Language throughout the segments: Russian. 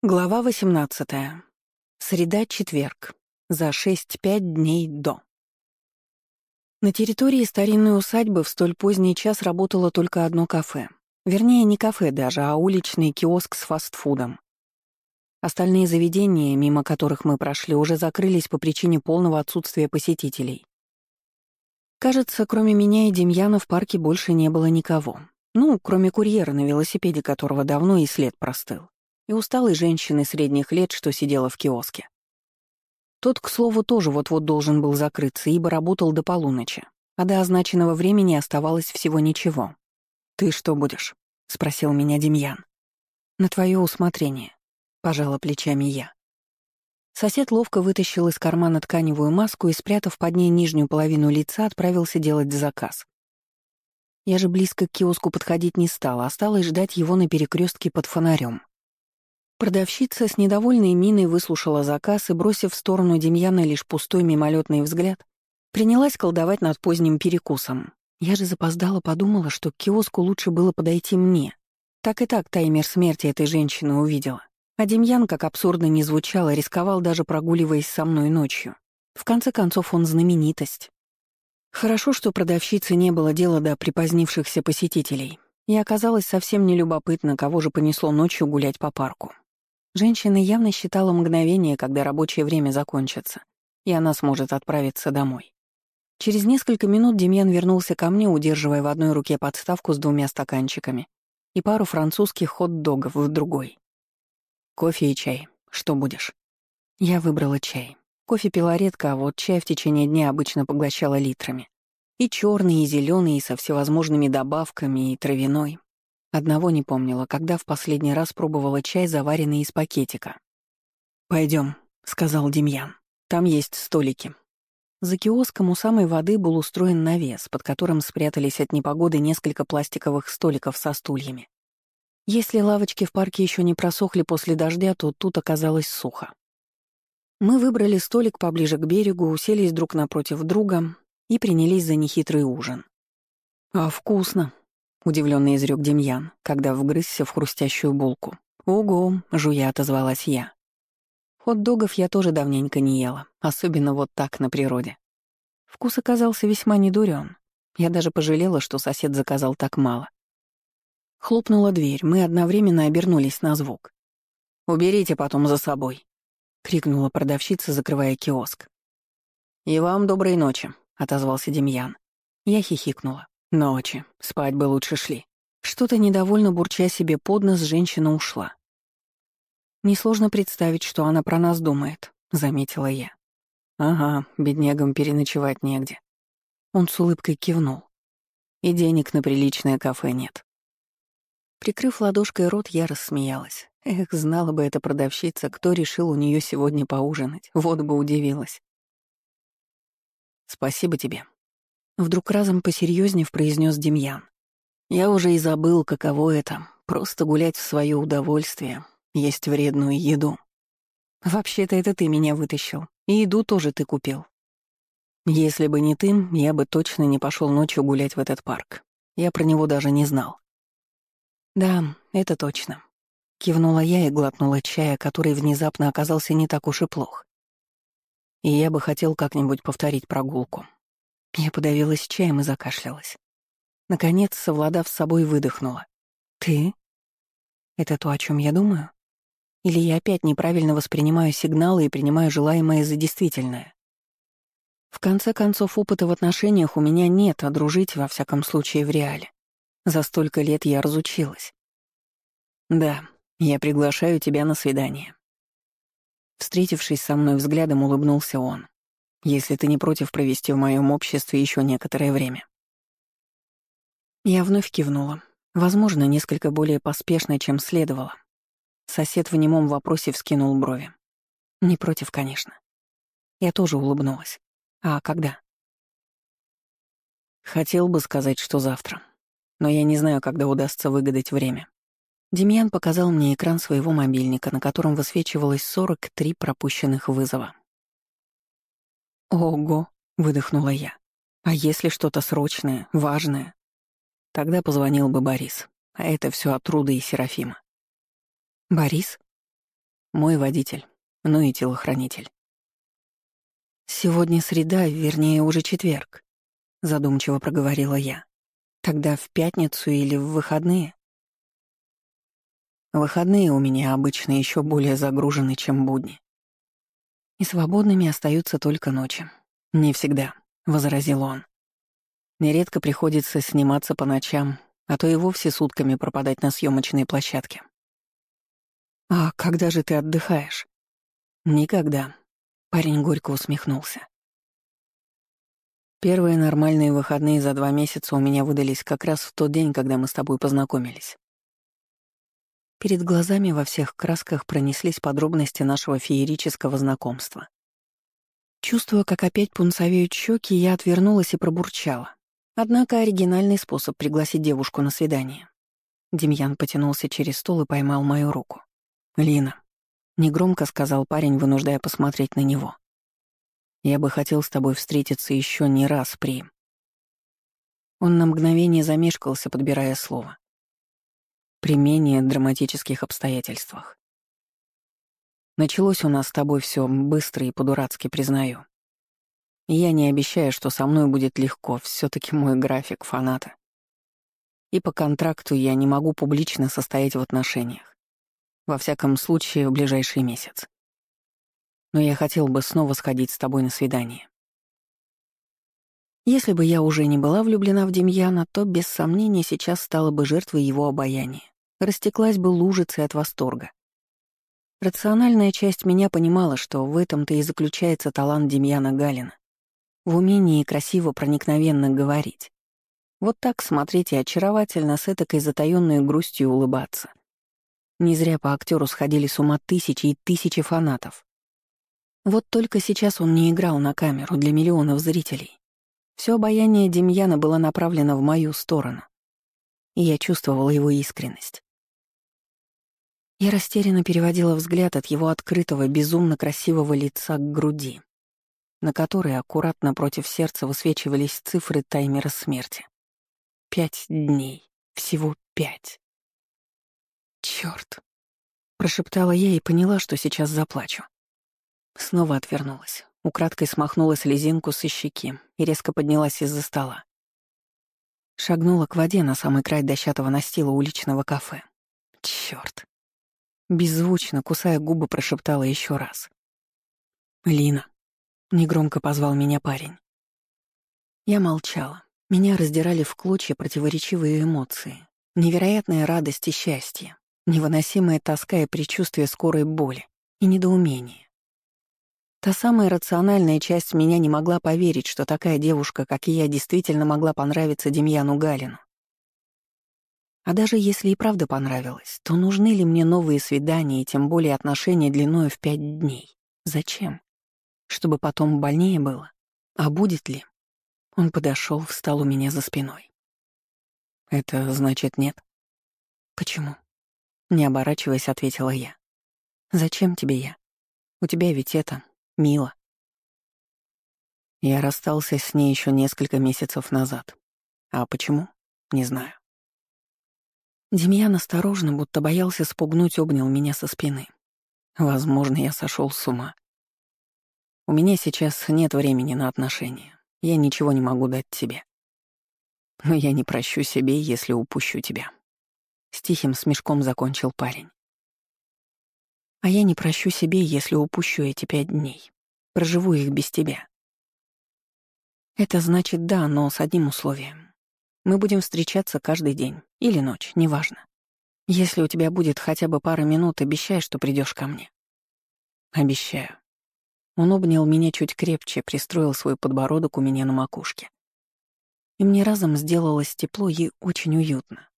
Глава 18. Среда-четверг. За 6-5 дней до. На территории старинной усадьбы в столь поздний час работало только одно кафе. Вернее, не кафе даже, а уличный киоск с фастфудом. Остальные заведения, мимо которых мы прошли, уже закрылись по причине полного отсутствия посетителей. Кажется, кроме меня и Демьяна в парке больше не было никого. Ну, кроме курьера на велосипеде, которого давно и след простыл и усталой женщины средних лет, что сидела в киоске. Тот, к слову, тоже вот-вот должен был закрыться, ибо работал до полуночи, а до означенного времени оставалось всего ничего. «Ты что будешь?» — спросил меня Демьян. «На твое усмотрение», — пожала плечами я. Сосед ловко вытащил из кармана тканевую маску и, спрятав под ней нижнюю половину лица, отправился делать заказ. Я же близко к киоску подходить не стала, осталось ждать его на перекрестке под фонарем. Продавщица с недовольной миной выслушала заказ и, бросив в сторону Демьяна лишь пустой мимолетный взгляд, принялась колдовать над поздним перекусом. Я же запоздала, подумала, что к киоску лучше было подойти мне. Так и так таймер смерти этой женщины увидела. А Демьян, как абсурдно ни звучало, рисковал даже прогуливаясь со мной ночью. В конце концов, он знаменитость. Хорошо, что продавщице не было дела до припозднившихся посетителей. И оказалось совсем нелюбопытно, кого же понесло ночью гулять по парку. Женщина явно считала мгновение, когда рабочее время закончится, и она сможет отправиться домой. Через несколько минут Демьян вернулся ко мне, удерживая в одной руке подставку с двумя стаканчиками и пару французских хот-догов в другой. «Кофе и чай. Что будешь?» Я выбрала чай. Кофе пила редко, а вот чай в течение дня обычно поглощала литрами. И черный, и зеленый, и со всевозможными добавками, и травяной. Одного не помнила, когда в последний раз пробовала чай, заваренный из пакетика. Пойдем, сказал Демьян. «Там есть столики». За киоском у самой воды был устроен навес, под которым спрятались от непогоды несколько пластиковых столиков со стульями. Если лавочки в парке еще не просохли после дождя, то тут оказалось сухо. Мы выбрали столик поближе к берегу, уселись друг напротив друга и принялись за нехитрый ужин. «А вкусно», — удивленно изрек Демьян, когда вгрызся в хрустящую булку. «Ого!» — жуя отозвалась я. Хот-догов я тоже давненько не ела, особенно вот так на природе. Вкус оказался весьма недурен. Я даже пожалела, что сосед заказал так мало. Хлопнула дверь, мы одновременно обернулись на звук. «Уберите потом за собой», — крикнула продавщица, закрывая киоск. «И вам доброй ночи», — отозвался Демьян. Я хихикнула. Ночи. Спать бы лучше шли. Что-то недовольно бурча себе под нос, женщина ушла. «Несложно представить, что она про нас думает», — заметила я. «Ага, беднягам переночевать негде». Он с улыбкой кивнул. «И денег на приличное кафе нет». Прикрыв ладошкой рот, я рассмеялась. Эх, знала бы эта продавщица, кто решил у нее сегодня поужинать. Вот бы удивилась. «Спасибо тебе», Вдруг разом посерьезнев произнес Демьян. Я уже и забыл, каково это — просто гулять в свое удовольствие, есть вредную еду. Вообще-то это ты меня вытащил, и еду тоже ты купил. Если бы не ты, я бы точно не пошел ночью гулять в этот парк. Я про него даже не знал. Да, это точно. Кивнула я и глотнула чая, который внезапно оказался не так уж и плох. И я бы хотел как-нибудь повторить прогулку. Я подавилась чаем и закашлялась. Наконец, совладав с собой, выдохнула. «Ты? Это то, о чем я думаю? Или я опять неправильно воспринимаю сигналы и принимаю желаемое за действительное? В конце концов, опыта в отношениях у меня нет, а дружить, во всяком случае, в реале. За столько лет я разучилась. Да, я приглашаю тебя на свидание. Встретившись со мной взглядом, улыбнулся он если ты не против провести в моем обществе еще некоторое время. Я вновь кивнула, возможно, несколько более поспешно, чем следовало. Сосед в немом вопросе вскинул брови. Не против, конечно. Я тоже улыбнулась. А когда? Хотел бы сказать, что завтра. Но я не знаю, когда удастся выгадать время. Демьян показал мне экран своего мобильника, на котором высвечивалось 43 пропущенных вызова. «Ого!» — выдохнула я. «А если что-то срочное, важное?» Тогда позвонил бы Борис, а это все от Руды и Серафима. «Борис?» Мой водитель, ну и телохранитель. «Сегодня среда, вернее, уже четверг», — задумчиво проговорила я. «Тогда в пятницу или в выходные?» Выходные у меня обычно еще более загружены, чем будни. И свободными остаются только ночи. Не всегда, — возразил он. Нередко приходится сниматься по ночам, а то и вовсе сутками пропадать на съемочной площадке. «А когда же ты отдыхаешь?» «Никогда», — парень горько усмехнулся. Первые нормальные выходные за два месяца у меня выдались как раз в тот день, когда мы с тобой познакомились. Перед глазами во всех красках пронеслись подробности нашего феерического знакомства. Чувствуя, как опять пунцовеют щеки, я отвернулась и пробурчала. Однако оригинальный способ пригласить девушку на свидание. Демьян потянулся через стол и поймал мою руку. «Лина», — негромко сказал парень, вынуждая посмотреть на него. «Я бы хотел с тобой встретиться еще не раз, При». Он на мгновение замешкался, подбирая слово при менее драматических обстоятельствах. Началось у нас с тобой все быстро и по-дурацки, признаю. я не обещаю, что со мной будет легко, все таки мой график фаната. И по контракту я не могу публично состоять в отношениях. Во всяком случае, в ближайший месяц. Но я хотел бы снова сходить с тобой на свидание. Если бы я уже не была влюблена в Демьяна, то без сомнения сейчас стала бы жертвой его обаяния. Растеклась бы лужицей от восторга. Рациональная часть меня понимала, что в этом-то и заключается талант Демьяна Галина. В умении красиво проникновенно говорить. Вот так смотреть и очаровательно с этакой затаённой грустью улыбаться. Не зря по актеру сходили с ума тысячи и тысячи фанатов. Вот только сейчас он не играл на камеру для миллионов зрителей. Все обаяние Демьяна было направлено в мою сторону, и я чувствовала его искренность. Я растерянно переводила взгляд от его открытого, безумно красивого лица к груди, на которой аккуратно против сердца высвечивались цифры таймера смерти. Пять дней. Всего пять. Черт! прошептала я и поняла, что сейчас заплачу. Снова отвернулась. Украдкой смахнула слезинку со щеки и резко поднялась из-за стола. Шагнула к воде на самый край дощатого настила уличного кафе. Чёрт. Беззвучно, кусая губы, прошептала еще раз. «Лина», — негромко позвал меня парень. Я молчала. Меня раздирали в клочья противоречивые эмоции. Невероятная радость и счастье, невыносимая тоска и предчувствие скорой боли и недоумение. Та самая рациональная часть меня не могла поверить, что такая девушка, как я, действительно могла понравиться Демьяну Галину. А даже если и правда понравилась, то нужны ли мне новые свидания и тем более отношения длиною в пять дней? Зачем? Чтобы потом больнее было? А будет ли? Он подошел, встал у меня за спиной. Это значит нет? Почему? Не оборачиваясь, ответила я. Зачем тебе я? У тебя ведь это, Мила. Я расстался с ней еще несколько месяцев назад. А почему? Не знаю. Демьян осторожно, будто боялся спугнуть, обнял меня со спины. Возможно, я сошел с ума. У меня сейчас нет времени на отношения. Я ничего не могу дать тебе. Но я не прощу себе, если упущу тебя. С тихим смешком закончил парень. А я не прощу себе, если упущу эти пять дней. Проживу их без тебя. Это значит да, но с одним условием. Мы будем встречаться каждый день. Или ночь, неважно. Если у тебя будет хотя бы пара минут, обещай, что придешь ко мне. Обещаю. Он обнял меня чуть крепче, пристроил свой подбородок у меня на макушке. И мне разом сделалось тепло и очень уютно.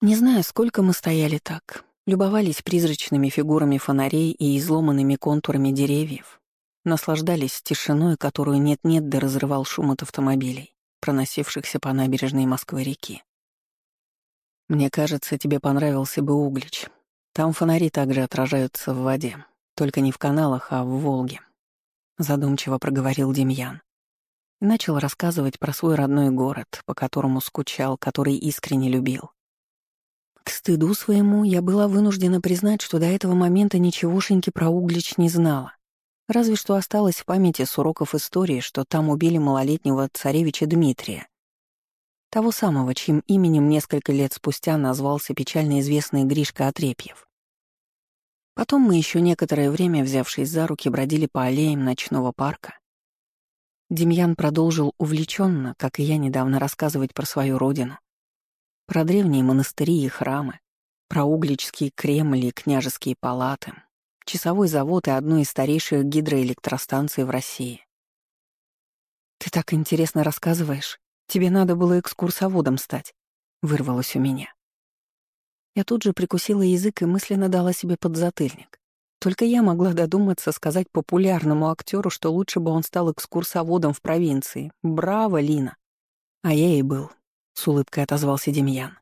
Не знаю, сколько мы стояли так, любовались призрачными фигурами фонарей и изломанными контурами деревьев, наслаждались тишиной, которую нет-нет да разрывал шум от автомобилей, проносившихся по набережной Москвы-реки. «Мне кажется, тебе понравился бы Углич. Там фонари также отражаются в воде, только не в каналах, а в Волге», — задумчиво проговорил Демьян. И начал рассказывать про свой родной город, по которому скучал, который искренне любил. К стыду своему я была вынуждена признать, что до этого момента ничегошеньки про Углич не знала. Разве что осталось в памяти с уроков истории, что там убили малолетнего царевича Дмитрия. Того самого, чьим именем несколько лет спустя назвался печально известный Гришка Отрепьев. Потом мы еще некоторое время, взявшись за руки, бродили по аллеям ночного парка. Демьян продолжил увлеченно, как и я недавно, рассказывать про свою родину, про древние монастыри и храмы, про Угличский Кремль и княжеские палаты, часовой завод и одну из старейших гидроэлектростанций в России. «Ты так интересно рассказываешь. Тебе надо было экскурсоводом стать», — вырвалось у меня. Я тут же прикусила язык и мысленно дала себе подзатыльник. Только я могла додуматься сказать популярному актеру, что лучше бы он стал экскурсоводом в провинции. Браво, Лина! А я и был, — с улыбкой отозвался Демьян.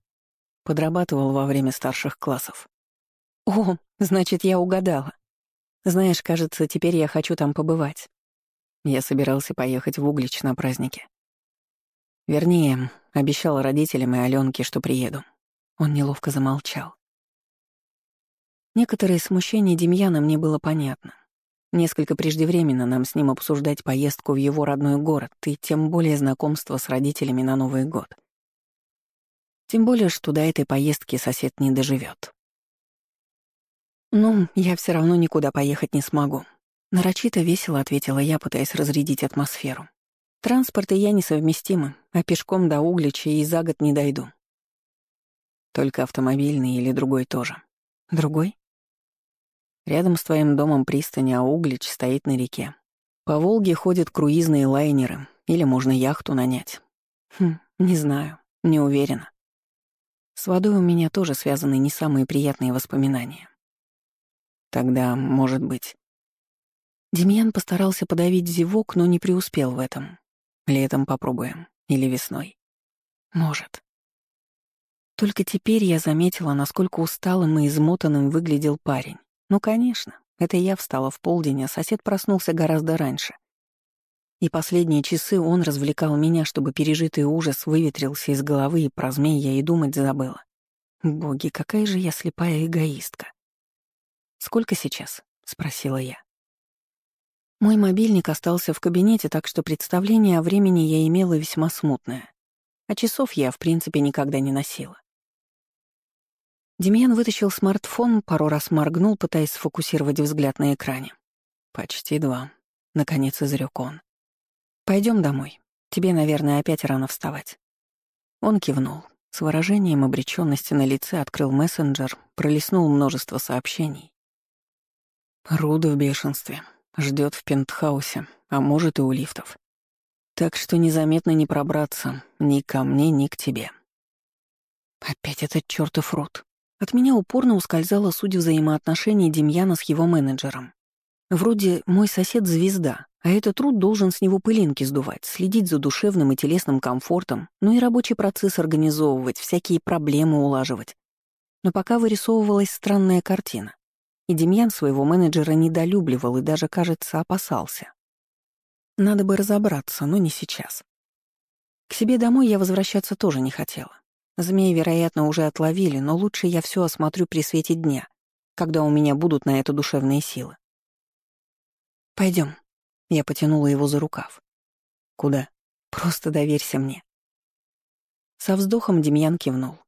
Подрабатывал во время старших классов. «О, значит, я угадала. Знаешь, кажется, теперь я хочу там побывать. Я собирался поехать в Углич на праздники. Вернее, обещал родителям и Аленке, что приеду. Он неловко замолчал. Некоторое смущение Демьяна мне было понятно. Несколько преждевременно нам с ним обсуждать поездку в его родной город и тем более знакомство с родителями на Новый год. Тем более, что до этой поездки сосед не доживет. «Ну, я все равно никуда поехать не смогу», — нарочито весело ответила я, пытаясь разрядить атмосферу. «Транспорт и я несовместимы, а пешком до Углича и за год не дойду. Только автомобильный или другой тоже. Другой? Рядом с твоим домом пристани, а Углич стоит на реке. По Волге ходят круизные лайнеры, или можно яхту нанять. Хм, не знаю, не уверена. С водой у меня тоже связаны не самые приятные воспоминания. Тогда, может быть... Демьян постарался подавить зевок, но не преуспел в этом. Летом попробуем. Или весной. Может. Только теперь я заметила, насколько усталым и измотанным выглядел парень. Ну, конечно, это я встала в полдень, а сосед проснулся гораздо раньше. И последние часы он развлекал меня, чтобы пережитый ужас выветрился из головы, и про змей я и думать забыла. Боги, какая же я слепая эгоистка. «Сколько сейчас?» — спросила я. Мой мобильник остался в кабинете, так что представление о времени я имела весьма смутное. А часов я, в принципе, никогда не носила. Демьян вытащил смартфон, пару раз моргнул, пытаясь сфокусировать взгляд на экране. «Почти два», — наконец изрек он. Пойдем домой. Тебе, наверное, опять рано вставать». Он кивнул. С выражением обреченности на лице открыл мессенджер, пролистнул множество сообщений. Руда в бешенстве. ждет в пентхаусе, а может и у лифтов. Так что незаметно не пробраться ни ко мне, ни к тебе. Опять этот чертов Руд. От меня упорно ускользала суть взаимоотношений Демьяна с его менеджером. Вроде мой сосед — звезда, а этот труд должен с него пылинки сдувать, следить за душевным и телесным комфортом, ну и рабочий процесс организовывать, всякие проблемы улаживать. Но пока вырисовывалась странная картина. И Демьян своего менеджера недолюбливал и даже, кажется, опасался. Надо бы разобраться, но не сейчас. К себе домой я возвращаться тоже не хотела. Змеи, вероятно, уже отловили, но лучше я все осмотрю при свете дня, когда у меня будут на это душевные силы. Пойдем. Я потянула его за рукав. Куда? Просто доверься мне. Со вздохом Демьян кивнул.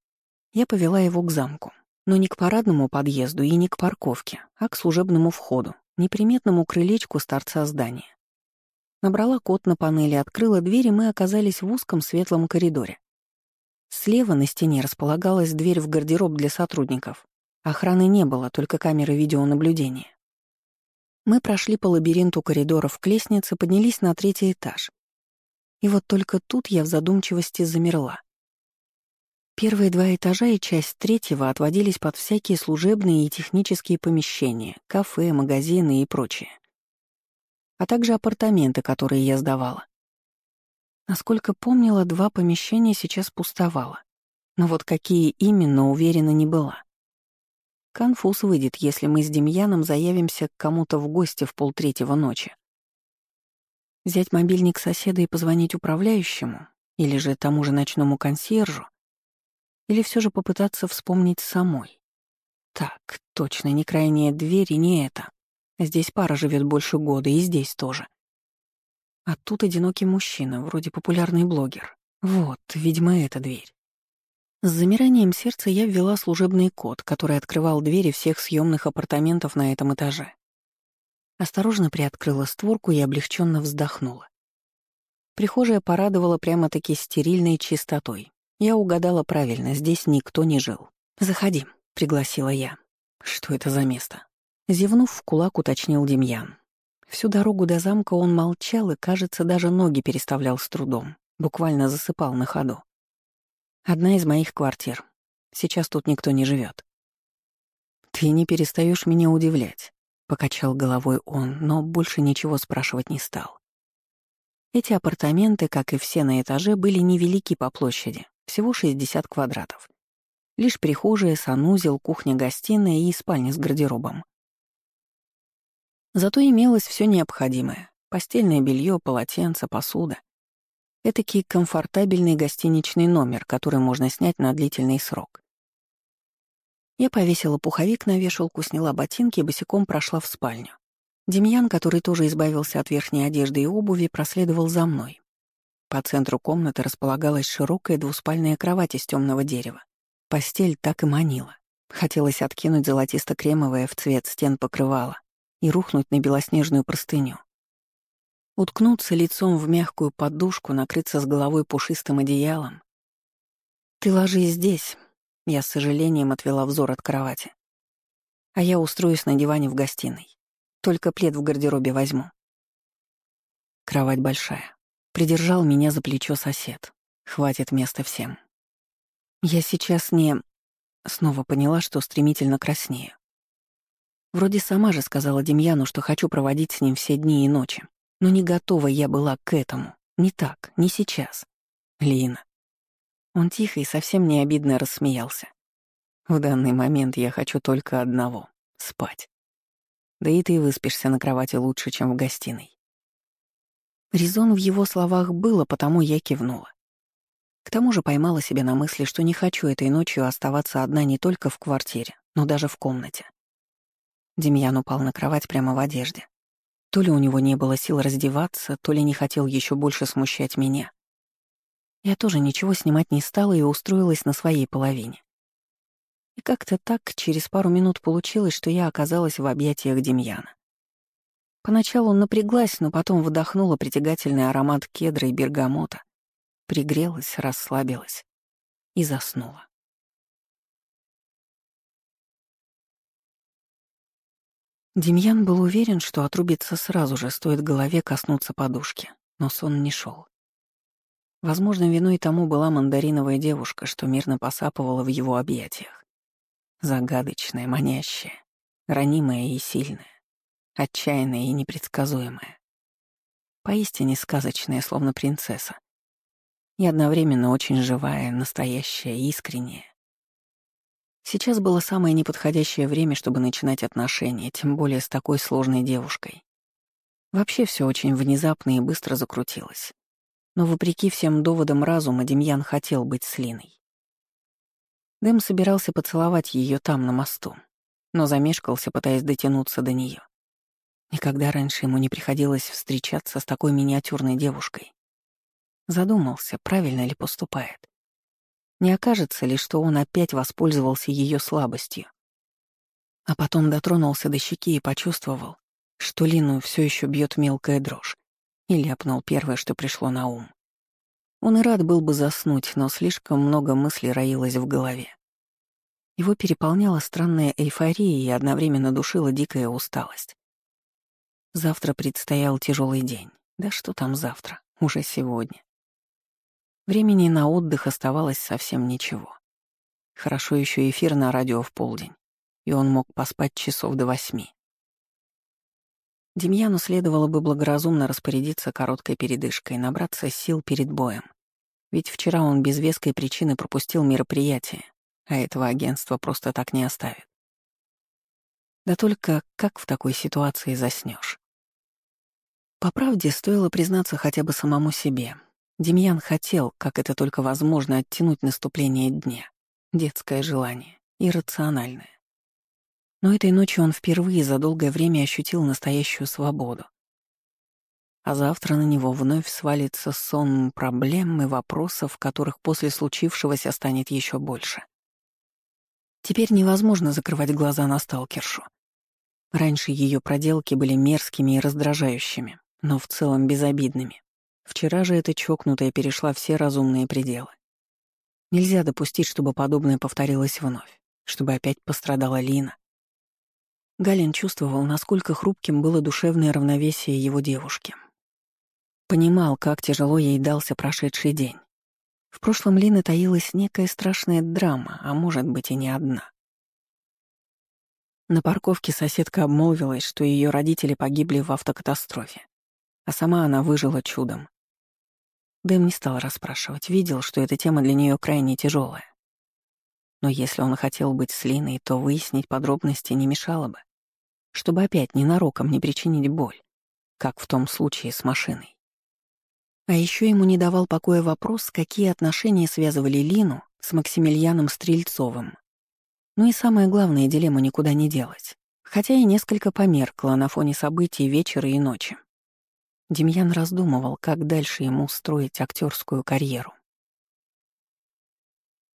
Я повела его к замку, но не к парадному подъезду и не к парковке, а к служебному входу, неприметному крылечку с торца здания. Набрала код на панели, открыла дверь, и мы оказались в узком светлом коридоре. Слева на стене располагалась дверь в гардероб для сотрудников. Охраны не было, только камеры видеонаблюдения. Мы прошли по лабиринту коридоров к лестнице, поднялись на третий этаж. И вот только тут я в задумчивости замерла. Первые два этажа и часть третьего отводились под всякие служебные и технические помещения, кафе, магазины и прочее. А также апартаменты, которые я сдавала. Насколько помнила, два помещения сейчас пустовало. Но вот какие именно, уверена не была. Конфуз выйдет, если мы с Демьяном заявимся к кому-то в гости в полтретьего ночи. Взять мобильник соседа и позвонить управляющему, или же тому же ночному консьержу. Или все же попытаться вспомнить самой? Так, точно, не крайняя дверь и не это. Здесь пара живет больше года, и здесь тоже. А тут одинокий мужчина, вроде популярный блогер. Вот, видимо, эта дверь. С замиранием сердца я ввела служебный код, который открывал двери всех съемных апартаментов на этом этаже. Осторожно приоткрыла створку и облегченно вздохнула. Прихожая порадовала прямо-таки стерильной чистотой. Я угадала правильно, здесь никто не жил. «Заходи», — пригласила я. «Что это за место?» Зевнув в кулак, уточнил Демьян. Всю дорогу до замка он молчал и, кажется, даже ноги переставлял с трудом, буквально засыпал на ходу. Одна из моих квартир. Сейчас тут никто не живет. Ты не перестаешь меня удивлять, покачал головой он, но больше ничего спрашивать не стал. Эти апартаменты, как и все на этаже, были невелики по площади, всего 60 квадратов. Лишь прихожая, санузел, кухня-гостиная и спальня с гардеробом. Зато имелось все необходимое — постельное белье, полотенце, посуда. Этакий комфортабельный гостиничный номер, который можно снять на длительный срок. Я повесила пуховик на вешалку, сняла ботинки и босиком прошла в спальню. Демьян, который тоже избавился от верхней одежды и обуви, проследовал за мной. По центру комнаты располагалась широкая двуспальная кровать из темного дерева. Постель так и манила. Хотелось откинуть золотисто-кремовое в цвет стен покрывало и рухнуть на белоснежную простыню. Уткнуться лицом в мягкую подушку, накрыться с головой пушистым одеялом. «Ты ложись здесь», — я с сожалением отвела взор от кровати. «А я устроюсь на диване в гостиной. Только плед в гардеробе возьму». Кровать большая. Придержал меня за плечо сосед. Хватит места всем. Я сейчас не... Снова поняла, что стремительно краснею. Вроде сама же сказала Демьяну, что хочу проводить с ним все дни и ночи. Но не готова я была к этому. Не так, не сейчас. Лина. Он тихо и совсем не обидно рассмеялся. В данный момент я хочу только одного — спать. Да и ты выспишься на кровати лучше, чем в гостиной. Резон в его словах было, потому я кивнула. К тому же поймала себя на мысли, что не хочу этой ночью оставаться одна не только в квартире, но даже в комнате. Демьян упал на кровать прямо в одежде. То ли у него не было сил раздеваться, то ли не хотел еще больше смущать меня. Я тоже ничего снимать не стала и устроилась на своей половине. И как-то так через пару минут получилось, что я оказалась в объятиях Демьяна. Поначалу напряглась, но потом вдохнула притягательный аромат кедра и бергамота, пригрелась, расслабилась и заснула. Демьян был уверен, что отрубится сразу же, стоит голове коснуться подушки, но сон не шел. Возможно, виной тому была мандариновая девушка, что мирно посапывала в его объятиях. Загадочная, манящая, ранимая и сильная, отчаянная и непредсказуемая. Поистине сказочная, словно принцесса. И одновременно очень живая, настоящая, искренняя. Сейчас было самое неподходящее время, чтобы начинать отношения, тем более с такой сложной девушкой. Вообще все очень внезапно и быстро закрутилось. Но вопреки всем доводам разума Демьян хотел быть с Линой. Дэм собирался поцеловать ее там, на мосту, но замешкался, пытаясь дотянуться до нее. Никогда раньше ему не приходилось встречаться с такой миниатюрной девушкой. Задумался, правильно ли поступает. Не окажется ли, что он опять воспользовался ее слабостью? А потом дотронулся до щеки и почувствовал, что Лину все еще бьет мелкая дрожь, и ляпнул первое, что пришло на ум. Он и рад был бы заснуть, но слишком много мыслей роилось в голове. Его переполняла странная эйфория и одновременно душила дикая усталость. Завтра предстоял тяжелый день. Да что там завтра? Уже сегодня. Времени на отдых оставалось совсем ничего. Хорошо еще эфир на радио в полдень, и он мог поспать часов до восьми. Демьяну следовало бы благоразумно распорядиться короткой передышкой, набраться сил перед боем. Ведь вчера он без веской причины пропустил мероприятие, а этого агентства просто так не оставит. Да только как в такой ситуации заснешь? По правде, стоило признаться хотя бы самому себе. Демьян хотел, как это только возможно, оттянуть наступление дня. детское желание, иррациональное. Но этой ночью он впервые за долгое время ощутил настоящую свободу. А завтра на него вновь свалится сон проблем и вопросов, которых после случившегося станет еще больше. Теперь невозможно закрывать глаза на сталкершу. Раньше ее проделки были мерзкими и раздражающими, но в целом безобидными. Вчера же эта чокнутая перешла все разумные пределы. Нельзя допустить, чтобы подобное повторилось вновь, чтобы опять пострадала Лина. Галин чувствовал, насколько хрупким было душевное равновесие его девушки. Понимал, как тяжело ей дался прошедший день. В прошлом Лины таилась некая страшная драма, а может быть и не одна. На парковке соседка обмолвилась, что ее родители погибли в автокатастрофе, а сама она выжила чудом. Дэм не стал расспрашивать, видел, что эта тема для нее крайне тяжелая. Но если он хотел быть с Линой, то выяснить подробности не мешало бы, чтобы опять ненароком не причинить боль, как в том случае с машиной. А еще ему не давал покоя вопрос, какие отношения связывали Лину с Максимилианом Стрельцовым. Ну и самое главное, дилемму никуда не делать. Хотя и несколько померкла на фоне событий вечера и ночи. Демьян раздумывал, как дальше ему строить актерскую карьеру.